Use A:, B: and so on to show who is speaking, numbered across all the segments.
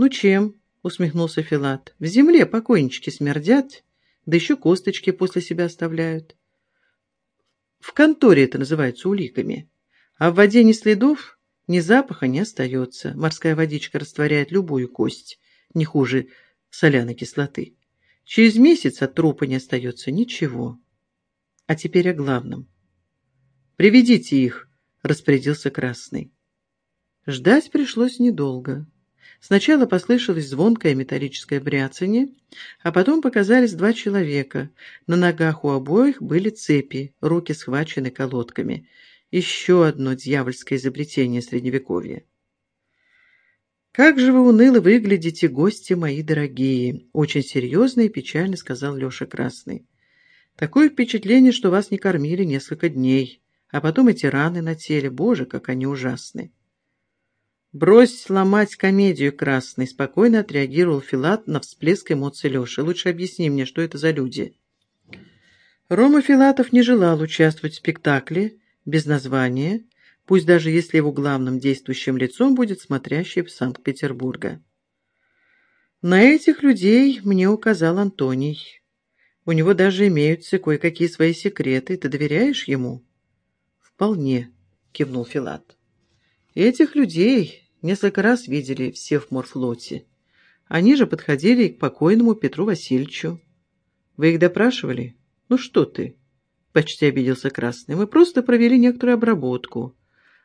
A: «Ну чем?» — усмехнулся Филат. «В земле покойнички смердят, да еще косточки после себя оставляют. В конторе это называется уликами. А в воде ни следов, ни запаха не остается. Морская водичка растворяет любую кость, не хуже соляной кислоты. Через месяц от трупа не остается ничего. А теперь о главном. «Приведите их», — распорядился Красный. Ждать пришлось недолго. Сначала послышалось звонкое металлическое бряцание, а потом показались два человека. На ногах у обоих были цепи, руки схвачены колодками. Еще одно дьявольское изобретение Средневековья. «Как же вы уныло выглядите, гости мои дорогие!» Очень серьезно и печально сказал Леша Красный. «Такое впечатление, что вас не кормили несколько дней, а потом эти раны на теле, боже, как они ужасны!» «Брось ломать комедию, Красный!» — спокойно отреагировал Филат на всплеск эмоций Леши. «Лучше объясни мне, что это за люди?» Рома Филатов не желал участвовать в спектакле без названия, пусть даже если его главным действующим лицом будет смотрящий в Санкт-Петербурга. На этих людей мне указал Антоний. У него даже имеются кое-какие свои секреты. Ты доверяешь ему? Вполне, кивнул Филат. Этих людей несколько раз видели все в морфлоте. Они же подходили к покойному Петру Васильевичу. Вы их допрашивали? Ну что ты? Почти обиделся Красный. Мы просто провели некоторую обработку.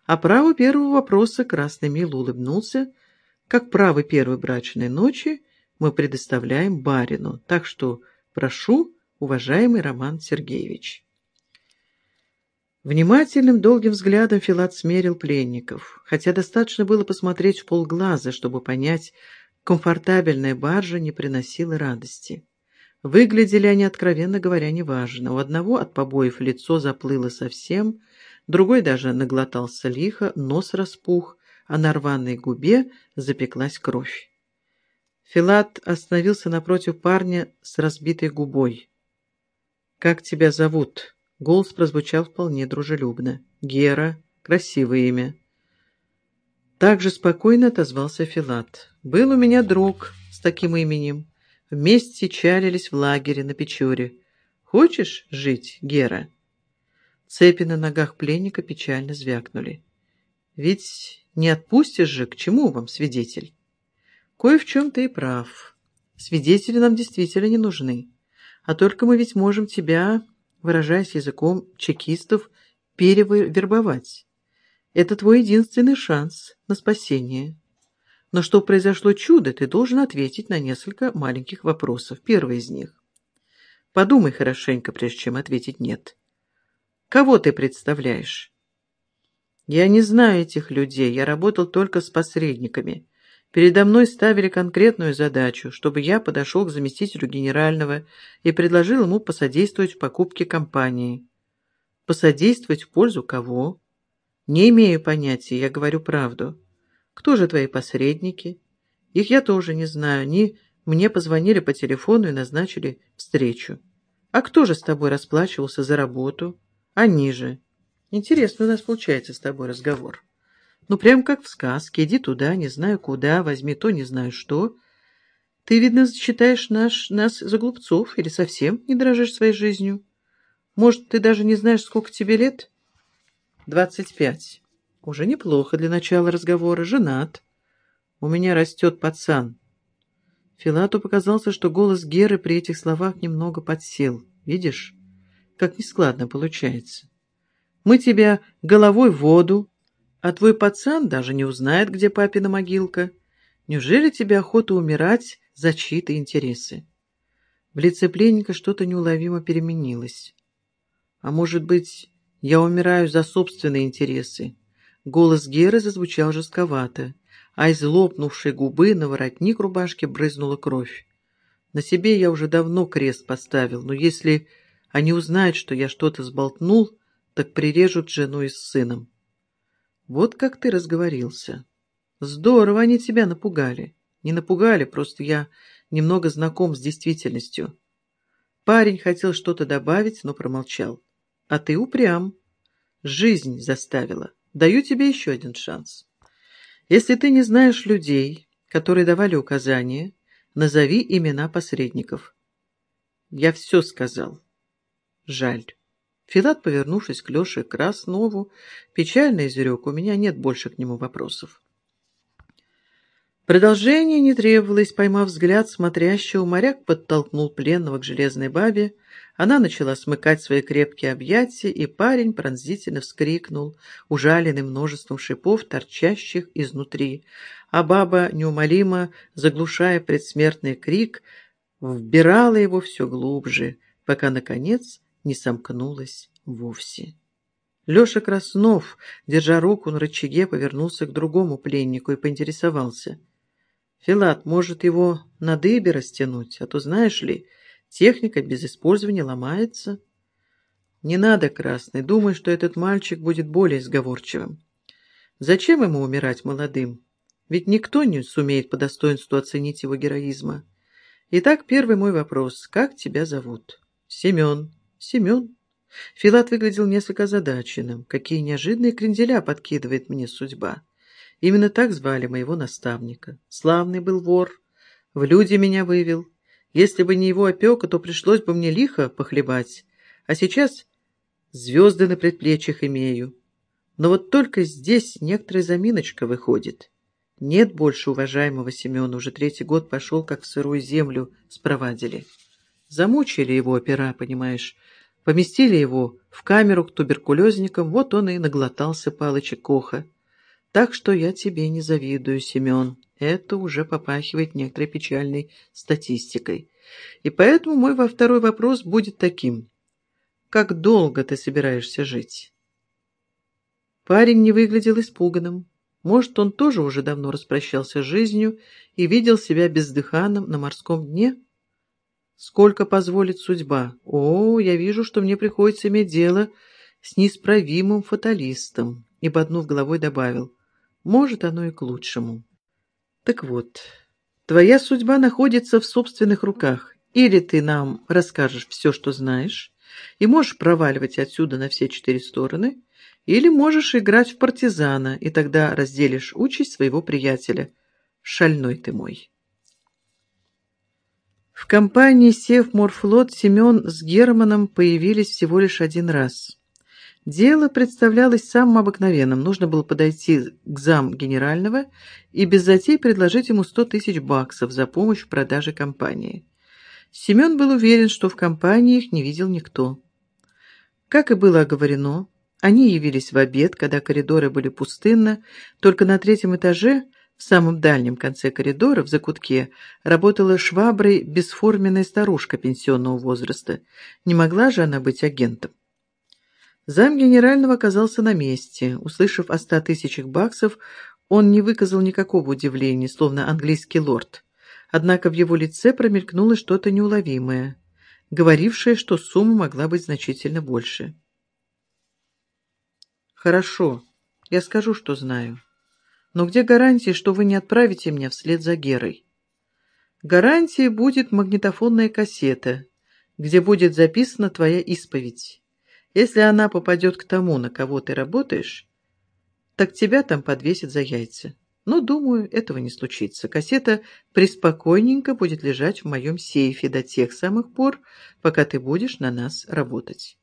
A: А право первого вопроса Красный мило улыбнулся. Как право первой брачной ночи мы предоставляем барину. Так что прошу, уважаемый Роман Сергеевич. Внимательным, долгим взглядом Филат смерил пленников, хотя достаточно было посмотреть в полглаза, чтобы понять, комфортабельная баржа не приносила радости. Выглядели они, откровенно говоря, неважно. У одного от побоев лицо заплыло совсем, другой даже наглотался лихо, нос распух, а на рваной губе запеклась кровь. Филат остановился напротив парня с разбитой губой. «Как тебя зовут?» Голос прозвучал вполне дружелюбно. «Гера. Красивое имя». Так же спокойно отозвался Филат. «Был у меня друг с таким именем. Вместе чалились в лагере на Печоре. Хочешь жить, Гера?» Цепи на ногах пленника печально звякнули. «Ведь не отпустишь же, к чему вам свидетель?» «Кое в чем ты и прав. Свидетели нам действительно не нужны. А только мы ведь можем тебя выражаясь языком чекистов, перевербовать. Это твой единственный шанс на спасение. Но что произошло чудо, ты должен ответить на несколько маленьких вопросов. Первый из них. Подумай хорошенько, прежде чем ответить «нет». Кого ты представляешь? Я не знаю этих людей, я работал только с посредниками. Передо мной ставили конкретную задачу, чтобы я подошел к заместителю генерального и предложил ему посодействовать в покупке компании. Посодействовать в пользу кого? Не имею понятия, я говорю правду. Кто же твои посредники? Их я тоже не знаю. Они мне позвонили по телефону и назначили встречу. А кто же с тобой расплачивался за работу? Они же. Интересно у нас получается с тобой разговор. Ну, прям как в сказке. Иди туда, не знаю куда, возьми то, не знаю что. Ты, видно, считаешь наш, нас за глупцов или совсем не дрожишь своей жизнью. Может, ты даже не знаешь, сколько тебе лет? Двадцать пять. Уже неплохо для начала разговора. Женат. У меня растет пацан. Филату показался, что голос Геры при этих словах немного подсел. Видишь, как нескладно получается. Мы тебя головой в воду, а твой пацан даже не узнает, где папина могилка. Неужели тебе охота умирать за чьи-то интересы?» В лице пленника что-то неуловимо переменилось. «А может быть, я умираю за собственные интересы?» Голос Геры зазвучал жестковато, а из лопнувшей губы на воротник рубашки брызнула кровь. «На себе я уже давно крест поставил, но если они узнают, что я что-то сболтнул, так прирежут жену и с сыном. Вот как ты разговорился. Здорово они тебя напугали. Не напугали, просто я немного знаком с действительностью. Парень хотел что-то добавить, но промолчал. А ты упрям. Жизнь заставила. Даю тебе еще один шанс. Если ты не знаешь людей которые давали указания, назови имена посредников. Я все сказал. Жаль. Филат, повернувшись к Леше Краснову, печально изрек, у меня нет больше к нему вопросов. Продолжение не требовалось, поймав взгляд смотрящего, моряк подтолкнул пленного к железной бабе, она начала смыкать свои крепкие объятия, и парень пронзительно вскрикнул, ужаленный множеством шипов, торчащих изнутри, а баба, неумолимо заглушая предсмертный крик, вбирала его все глубже, пока, наконец, не сомкнулась вовсе. Леша Краснов, держа руку на рычаге, повернулся к другому пленнику и поинтересовался — Филат, может его на дыбе растянуть, а то, знаешь ли, техника без использования ломается. Не надо, Красный, думай, что этот мальчик будет более сговорчивым. Зачем ему умирать молодым? Ведь никто не сумеет по достоинству оценить его героизма. Итак, первый мой вопрос. Как тебя зовут? Семен. Семен. Филат выглядел несколько озадаченным. Какие неожиданные кренделя подкидывает мне судьба. Именно так звали моего наставника. Славный был вор, в люди меня вывел. Если бы не его опека, то пришлось бы мне лихо похлебать. А сейчас звезды на предплечьях имею. Но вот только здесь некоторая заминочка выходит. Нет больше уважаемого Семена, уже третий год пошел, как в сырую землю спровадили. Замучили его опера, понимаешь, поместили его в камеру к туберкулезникам, вот он и наглотался Палыча Коха. Так что я тебе не завидую, Семен. Это уже попахивает некоторой печальной статистикой. И поэтому мой во второй вопрос будет таким. Как долго ты собираешься жить? Парень не выглядел испуганным. Может, он тоже уже давно распрощался с жизнью и видел себя бездыханным на морском дне? Сколько позволит судьба? О, я вижу, что мне приходится иметь дело с неисправимым фаталистом. И, поднув головой, добавил. Может, оно и к лучшему. Так вот, твоя судьба находится в собственных руках. Или ты нам расскажешь все, что знаешь, и можешь проваливать отсюда на все четыре стороны, или можешь играть в партизана, и тогда разделишь участь своего приятеля. Шальной ты мой. В компании Севморфлот Семен с Германом появились всего лишь один раз. Дело представлялось самым обыкновенным. Нужно было подойти к зам генерального и без затей предложить ему сто тысяч баксов за помощь в продаже компании. Семен был уверен, что в компании их не видел никто. Как и было оговорено, они явились в обед, когда коридоры были пустынны, только на третьем этаже, в самом дальнем конце коридора, в закутке, работала шваброй бесформенная старушка пенсионного возраста. Не могла же она быть агентом. Зам генерального оказался на месте. Услышав о ста тысячах баксов, он не выказал никакого удивления, словно английский лорд. Однако в его лице промелькнуло что-то неуловимое, говорившее, что сумма могла быть значительно больше. «Хорошо, я скажу, что знаю. Но где гарантия, что вы не отправите меня вслед за Герой?» «Гарантией будет магнитофонная кассета, где будет записана твоя исповедь». Если она попадет к тому, на кого ты работаешь, так тебя там подвесят за яйца. Но, думаю, этого не случится. Кассета преспокойненько будет лежать в моем сейфе до тех самых пор, пока ты будешь на нас работать.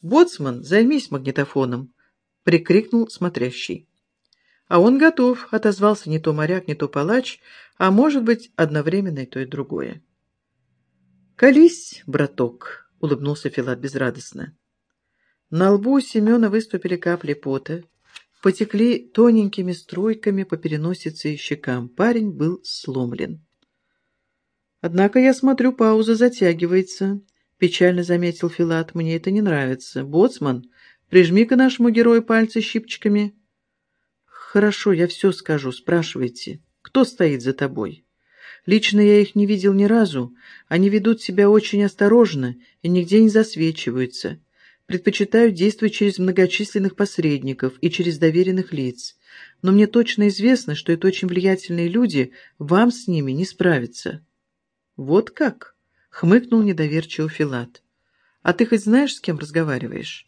A: «Боцман, займись магнитофоном!» — прикрикнул смотрящий. «А он готов», — отозвался не то моряк, не то палач, а может быть, одновременно и то, и другое. «Колись, браток!» улыбнулся Филат безрадостно. На лбу Семена выступили капли пота, потекли тоненькими струйками по переносице и щекам. Парень был сломлен. «Однако я смотрю, пауза затягивается», — печально заметил Филат. «Мне это не нравится. Боцман, прижми-ка нашему герою пальцы щипчиками». «Хорошо, я все скажу. Спрашивайте. Кто стоит за тобой?» Лично я их не видел ни разу. Они ведут себя очень осторожно и нигде не засвечиваются. Предпочитают действовать через многочисленных посредников и через доверенных лиц. Но мне точно известно, что это очень влиятельные люди, вам с ними не справиться». «Вот как?» — хмыкнул недоверчиво Филат. «А ты хоть знаешь, с кем разговариваешь?»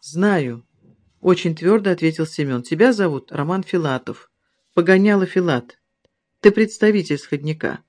A: «Знаю», — очень твердо ответил Семен. «Тебя зовут Роман Филатов. погоняла Филат. Ты представитель сходника.